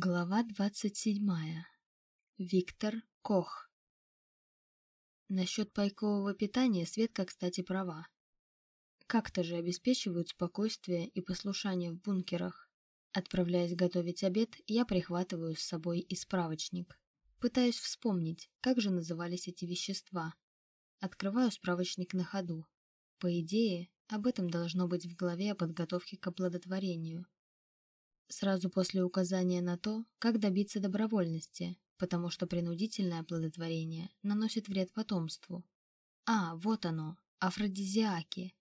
Глава двадцать седьмая. Виктор Кох. Насчет пайкового питания Светка, кстати, права. Как-то же обеспечивают спокойствие и послушание в бункерах. Отправляясь готовить обед, я прихватываю с собой и справочник. Пытаюсь вспомнить, как же назывались эти вещества. Открываю справочник на ходу. По идее, об этом должно быть в главе о подготовке к оплодотворению – Сразу после указания на то, как добиться добровольности, потому что принудительное оплодотворение наносит вред потомству. А, вот оно, афродизиаки.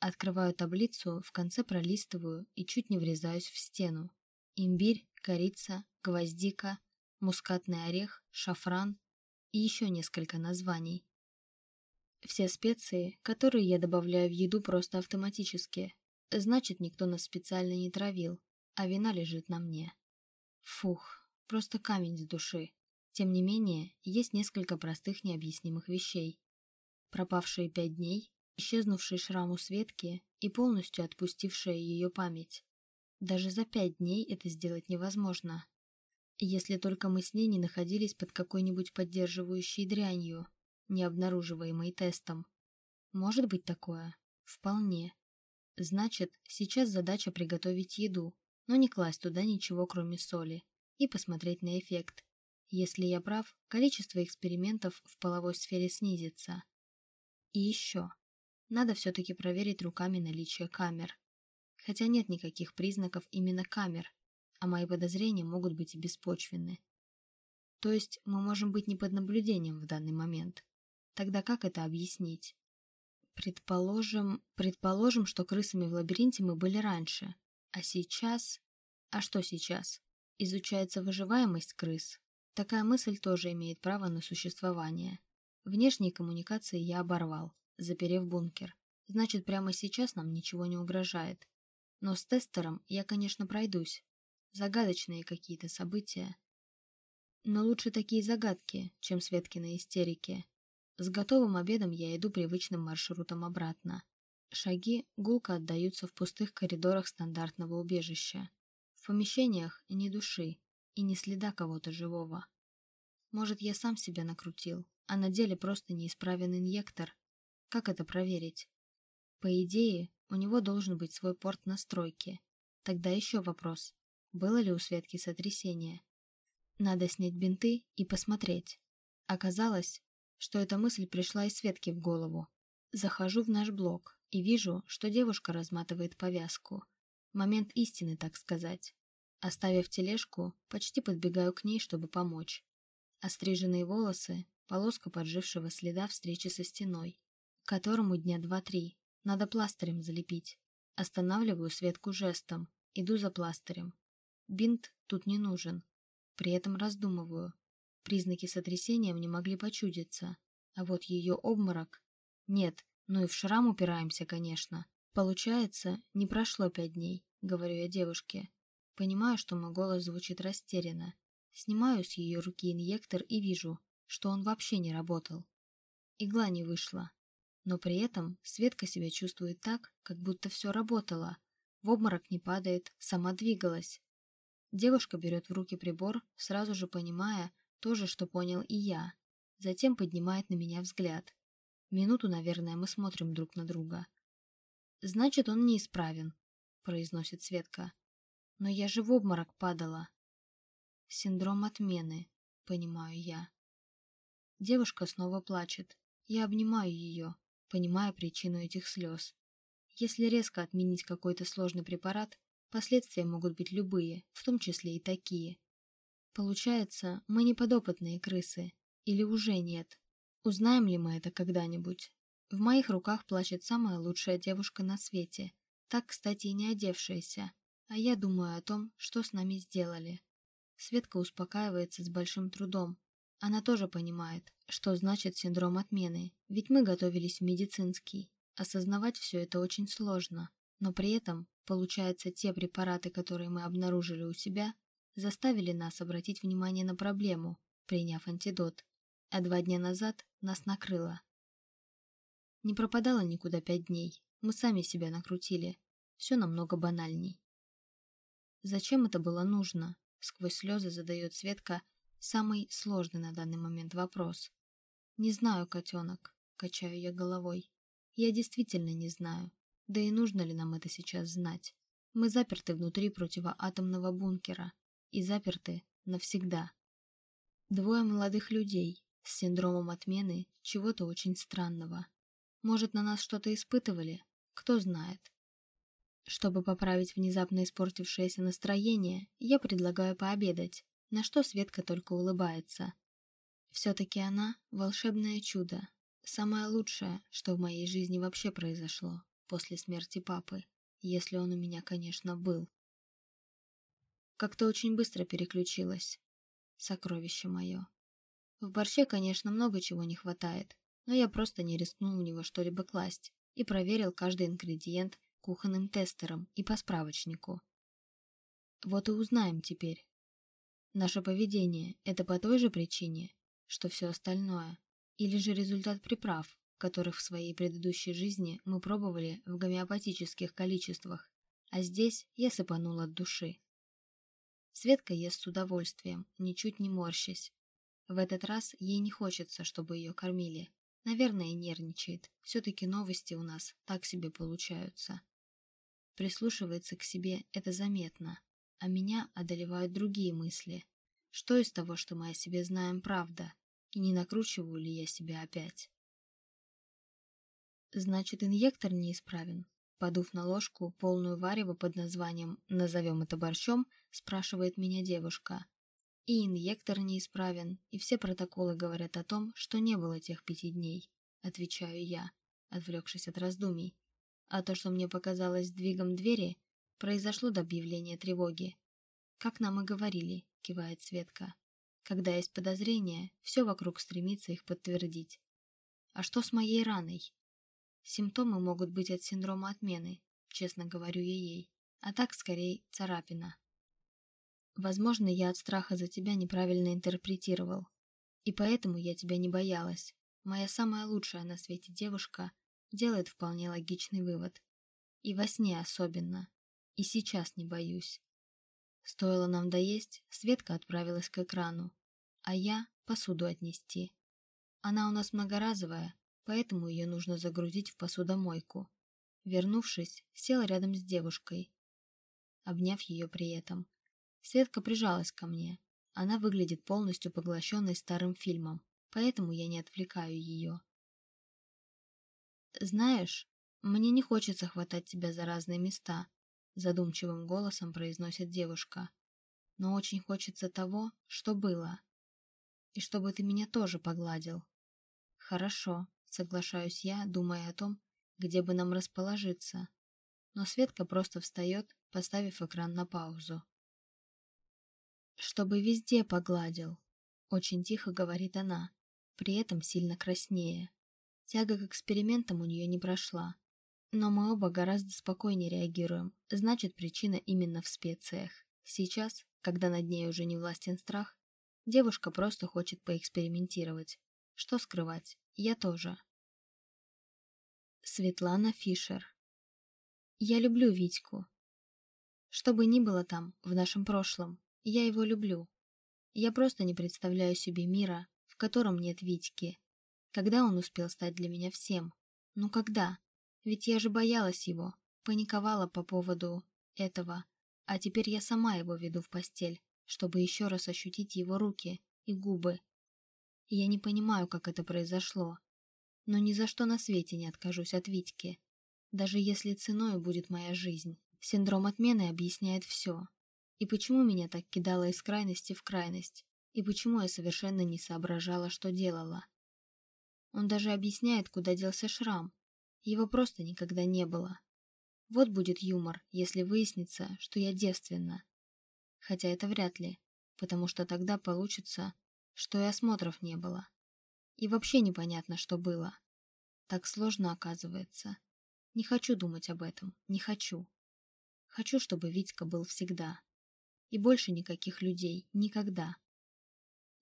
Открываю таблицу, в конце пролистываю и чуть не врезаюсь в стену. Имбирь, корица, гвоздика, мускатный орех, шафран и еще несколько названий. Все специи, которые я добавляю в еду просто автоматически, значит, никто нас специально не травил, а вина лежит на мне. Фух, просто камень с души. Тем не менее, есть несколько простых необъяснимых вещей. Пропавшие пять дней, исчезнувший шрам у Светки и полностью отпустившая ее память. Даже за пять дней это сделать невозможно. Если только мы с ней не находились под какой-нибудь поддерживающей дрянью, не обнаруживаемой тестом. Может быть такое? Вполне. Значит, сейчас задача приготовить еду, но не класть туда ничего, кроме соли, и посмотреть на эффект. Если я прав, количество экспериментов в половой сфере снизится. И еще. Надо все-таки проверить руками наличие камер. Хотя нет никаких признаков именно камер, а мои подозрения могут быть и беспочвенны. То есть мы можем быть не под наблюдением в данный момент. Тогда как это объяснить? Предположим, предположим, что крысами в лабиринте мы были раньше, а сейчас... А что сейчас? Изучается выживаемость крыс. Такая мысль тоже имеет право на существование. Внешние коммуникации я оборвал, заперев бункер. Значит, прямо сейчас нам ничего не угрожает. Но с тестером я, конечно, пройдусь. Загадочные какие-то события. Но лучше такие загадки, чем Светкины истерики. С готовым обедом я иду привычным маршрутом обратно. Шаги гулко отдаются в пустых коридорах стандартного убежища. В помещениях ни души и ни следа кого-то живого. Может, я сам себя накрутил, а на деле просто неисправен инъектор. Как это проверить? По идее, у него должен быть свой порт настройки. Тогда еще вопрос. Было ли у Светки сотрясение? Надо снять бинты и посмотреть. Оказалось, что эта мысль пришла из Светки в голову. Захожу в наш блок и вижу, что девушка разматывает повязку. Момент истины, так сказать. Оставив тележку, почти подбегаю к ней, чтобы помочь. Остриженные волосы, полоска поджившего следа встречи со стеной, которому дня два-три, надо пластырем залепить. Останавливаю Светку жестом, иду за пластырем. Бинт тут не нужен. При этом раздумываю. Признаки сотрясения мне могли почудиться, а вот ее обморок... Нет, ну и в шрам упираемся, конечно. Получается, не прошло пять дней, говорю я девушке. Понимаю, что мой голос звучит растерянно. Снимаю с ее руки инъектор и вижу, что он вообще не работал. Игла не вышла. Но при этом Светка себя чувствует так, как будто все работало. В обморок не падает, сама двигалась. Девушка берет в руки прибор, сразу же понимая то же, что понял и я. Затем поднимает на меня взгляд. Минуту, наверное, мы смотрим друг на друга. «Значит, он неисправен», — произносит Светка. «Но я же в обморок падала». «Синдром отмены», — понимаю я. Девушка снова плачет. Я обнимаю ее, понимая причину этих слез. Если резко отменить какой-то сложный препарат, последствия могут быть любые, в том числе и такие. Получается, мы не подопытные крысы. Или уже нет. Узнаем ли мы это когда-нибудь? В моих руках плачет самая лучшая девушка на свете, так, кстати, и не одевшаяся, а я думаю о том, что с нами сделали. Светка успокаивается с большим трудом. Она тоже понимает, что значит синдром отмены, ведь мы готовились в медицинский. Осознавать все это очень сложно, но при этом, получается, те препараты, которые мы обнаружили у себя, заставили нас обратить внимание на проблему, приняв антидот а два дня назад нас накрыло. Не пропадала никуда пять дней, мы сами себя накрутили, все намного банальней. Зачем это было нужно? сквозь слезы задает Светка самый сложный на данный момент вопрос. «Не знаю, котенок», — качаю я головой. «Я действительно не знаю. Да и нужно ли нам это сейчас знать? Мы заперты внутри противоатомного бункера. И заперты навсегда. Двое молодых людей с синдромом отмены чего-то очень странного. Может, на нас что-то испытывали? Кто знает. Чтобы поправить внезапно испортившееся настроение, я предлагаю пообедать, на что Светка только улыбается. Все-таки она — волшебное чудо, самое лучшее, что в моей жизни вообще произошло после смерти папы, если он у меня, конечно, был. Как-то очень быстро переключилась. Сокровище мое. В борще, конечно, много чего не хватает, но я просто не рискнул в него что-либо класть и проверил каждый ингредиент кухонным тестером и по справочнику. Вот и узнаем теперь. Наше поведение – это по той же причине, что все остальное, или же результат приправ, которых в своей предыдущей жизни мы пробовали в гомеопатических количествах, а здесь я сыпанул от души. Светка ест с удовольствием, ничуть не морщась. В этот раз ей не хочется, чтобы ее кормили. Наверное, нервничает. Все-таки новости у нас так себе получаются. Прислушивается к себе, это заметно. А меня одолевают другие мысли. Что из того, что мы о себе знаем, правда? И не накручиваю ли я себя опять? Значит, инъектор неисправен. Подув на ложку, полную варево под названием «назовем это борщом», спрашивает меня девушка. И инъектор неисправен, и все протоколы говорят о том, что не было тех пяти дней, отвечаю я, отвлекшись от раздумий. А то, что мне показалось сдвигом двери, произошло до объявления тревоги. Как нам и говорили, кивает Светка. Когда есть подозрения, все вокруг стремится их подтвердить. А что с моей раной? Симптомы могут быть от синдрома отмены, честно говорю я ей, а так скорее царапина. Возможно, я от страха за тебя неправильно интерпретировал. И поэтому я тебя не боялась. Моя самая лучшая на свете девушка делает вполне логичный вывод. И во сне особенно. И сейчас не боюсь. Стоило нам доесть, Светка отправилась к экрану, а я посуду отнести. Она у нас многоразовая, поэтому ее нужно загрузить в посудомойку. Вернувшись, сел рядом с девушкой, обняв ее при этом. Светка прижалась ко мне. Она выглядит полностью поглощенной старым фильмом, поэтому я не отвлекаю ее. «Знаешь, мне не хочется хватать тебя за разные места», задумчивым голосом произносит девушка. «Но очень хочется того, что было. И чтобы ты меня тоже погладил». «Хорошо», соглашаюсь я, думая о том, где бы нам расположиться. Но Светка просто встает, поставив экран на паузу чтобы везде погладил. Очень тихо говорит она, при этом сильно краснее. Тяга к экспериментам у нее не прошла. Но мы оба гораздо спокойнее реагируем, значит причина именно в специях. Сейчас, когда над ней уже не властен страх, девушка просто хочет поэкспериментировать. Что скрывать, я тоже. Светлана Фишер Я люблю Витьку. Что бы ни было там, в нашем прошлом, я его люблю. Я просто не представляю себе мира, в котором нет Витьки. Когда он успел стать для меня всем? Ну когда? Ведь я же боялась его, паниковала по поводу этого, а теперь я сама его веду в постель, чтобы еще раз ощутить его руки и губы. Я не понимаю, как это произошло, но ни за что на свете не откажусь от Витьки, даже если ценой будет моя жизнь. Синдром отмены объясняет все, и почему меня так кидало из крайности в крайность? И почему я совершенно не соображала, что делала? Он даже объясняет, куда делся шрам. Его просто никогда не было. Вот будет юмор, если выяснится, что я девственна. Хотя это вряд ли, потому что тогда получится, что и осмотров не было. И вообще непонятно, что было. Так сложно оказывается. Не хочу думать об этом, не хочу. Хочу, чтобы Витька был всегда. И больше никаких людей. Никогда.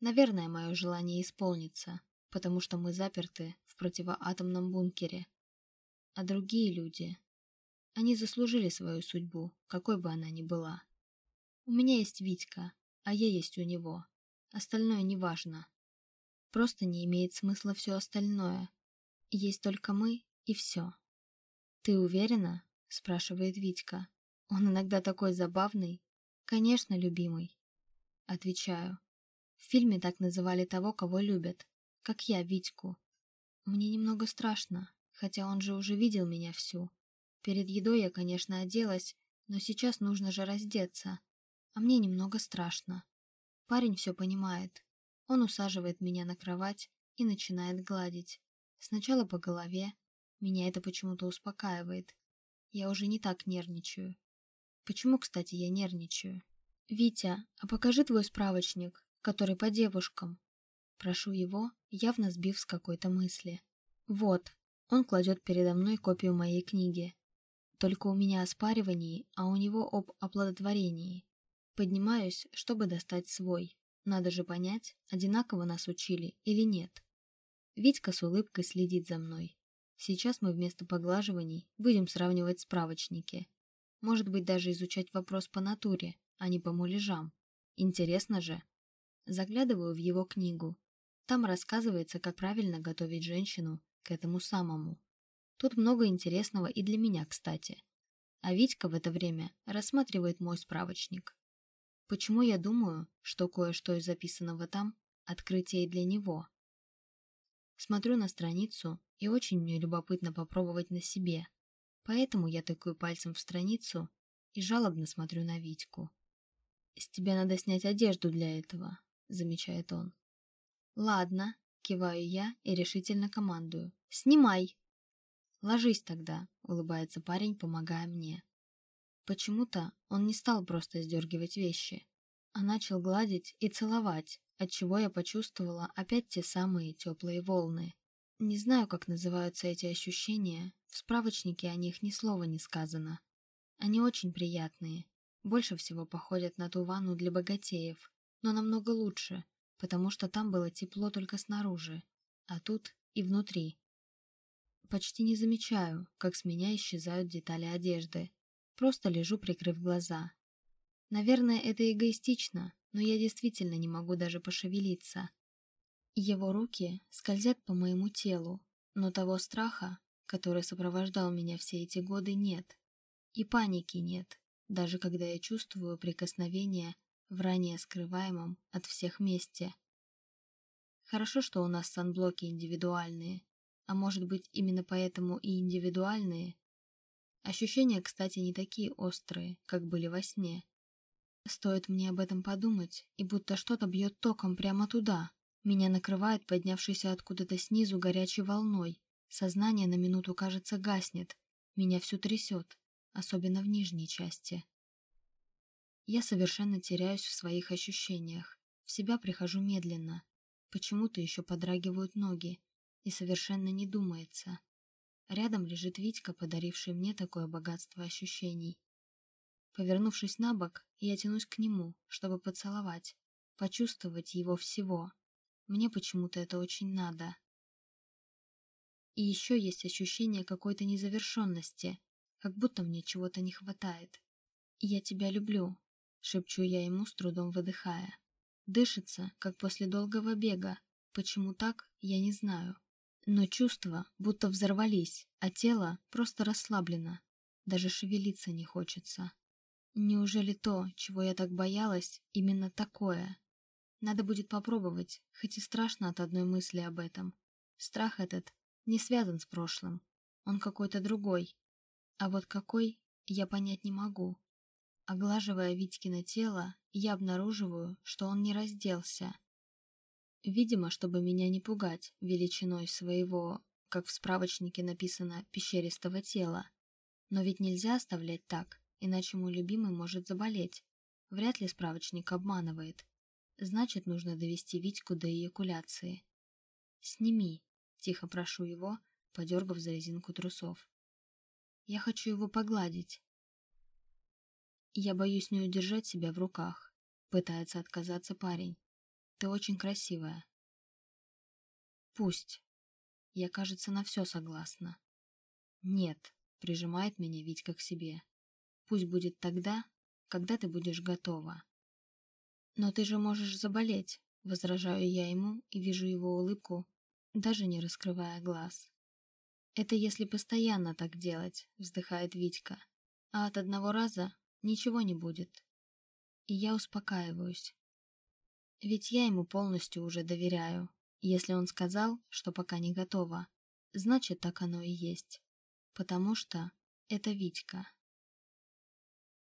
Наверное, мое желание исполнится, потому что мы заперты в противоатомном бункере. А другие люди... Они заслужили свою судьбу, какой бы она ни была. У меня есть Витька, а я есть у него. Остальное не важно. Просто не имеет смысла все остальное. Есть только мы и все. «Ты уверена?» – спрашивает Витька. Он иногда такой забавный. «Конечно, любимый». Отвечаю. В фильме так называли того, кого любят. Как я, Витьку. Мне немного страшно, хотя он же уже видел меня всю. Перед едой я, конечно, оделась, но сейчас нужно же раздеться. А мне немного страшно. Парень все понимает. Он усаживает меня на кровать и начинает гладить. Сначала по голове. Меня это почему-то успокаивает. Я уже не так нервничаю. Почему, кстати, я нервничаю? «Витя, а покажи твой справочник, который по девушкам». Прошу его, явно сбив с какой-то мысли. «Вот». Он кладет передо мной копию моей книги. Только у меня о спаривании, а у него об оплодотворении. Поднимаюсь, чтобы достать свой. Надо же понять, одинаково нас учили или нет. Витька с улыбкой следит за мной. Сейчас мы вместо поглаживаний будем сравнивать справочники. Может быть, даже изучать вопрос по натуре, а не по муляжам. Интересно же. Заглядываю в его книгу. Там рассказывается, как правильно готовить женщину к этому самому. Тут много интересного и для меня, кстати. А Витька в это время рассматривает мой справочник. Почему я думаю, что кое-что из записанного там – открытие для него? Смотрю на страницу, и очень мне любопытно попробовать на себе. Поэтому я тыкаю пальцем в страницу и жалобно смотрю на Витьку. «С тебя надо снять одежду для этого», – замечает он. «Ладно», – киваю я и решительно командую. «Снимай!» «Ложись тогда», – улыбается парень, помогая мне. Почему-то он не стал просто сдергивать вещи, а начал гладить и целовать, отчего я почувствовала опять те самые теплые волны. Не знаю, как называются эти ощущения, в справочнике о них ни слова не сказано. Они очень приятные, больше всего походят на ту ванну для богатеев, но намного лучше, потому что там было тепло только снаружи, а тут и внутри. Почти не замечаю, как с меня исчезают детали одежды, Просто лежу, прикрыв глаза. Наверное, это эгоистично, но я действительно не могу даже пошевелиться. Его руки скользят по моему телу, но того страха, который сопровождал меня все эти годы, нет. И паники нет, даже когда я чувствую прикосновение в ранее скрываемом от всех месте. Хорошо, что у нас санблоки индивидуальные, а может быть именно поэтому и индивидуальные, Ощущения, кстати, не такие острые, как были во сне. Стоит мне об этом подумать, и будто что-то бьет током прямо туда. Меня накрывает поднявшийся откуда-то снизу горячей волной. Сознание на минуту, кажется, гаснет. Меня всю трясет, особенно в нижней части. Я совершенно теряюсь в своих ощущениях. В себя прихожу медленно. Почему-то еще подрагивают ноги, и совершенно не думается. Рядом лежит Витька, подаривший мне такое богатство ощущений. Повернувшись на бок, я тянусь к нему, чтобы поцеловать, почувствовать его всего. Мне почему-то это очень надо. И еще есть ощущение какой-то незавершенности, как будто мне чего-то не хватает. «Я тебя люблю», — шепчу я ему, с трудом выдыхая. Дышится, как после долгого бега. Почему так, я не знаю. Но чувства будто взорвались, а тело просто расслаблено. Даже шевелиться не хочется. Неужели то, чего я так боялась, именно такое? Надо будет попробовать, хоть и страшно от одной мысли об этом. Страх этот не связан с прошлым. Он какой-то другой. А вот какой, я понять не могу. Оглаживая Витькино тело, я обнаруживаю, что он не разделся. Видимо, чтобы меня не пугать величиной своего, как в справочнике написано, пещеристого тела. Но ведь нельзя оставлять так, иначе мой любимый может заболеть. Вряд ли справочник обманывает. Значит, нужно довести Витьку до эякуляции. «Сними», — тихо прошу его, подергав за резинку трусов. «Я хочу его погладить». «Я боюсь не удержать себя в руках», — пытается отказаться парень. Ты очень красивая. Пусть. Я, кажется, на все согласна. Нет, прижимает меня Витька к себе. Пусть будет тогда, когда ты будешь готова. «Но ты же можешь заболеть», — возражаю я ему и вижу его улыбку, даже не раскрывая глаз. «Это если постоянно так делать», — вздыхает Витька. «А от одного раза ничего не будет». И я успокаиваюсь. Ведь я ему полностью уже доверяю. Если он сказал, что пока не готово, значит так оно и есть. Потому что это Витька.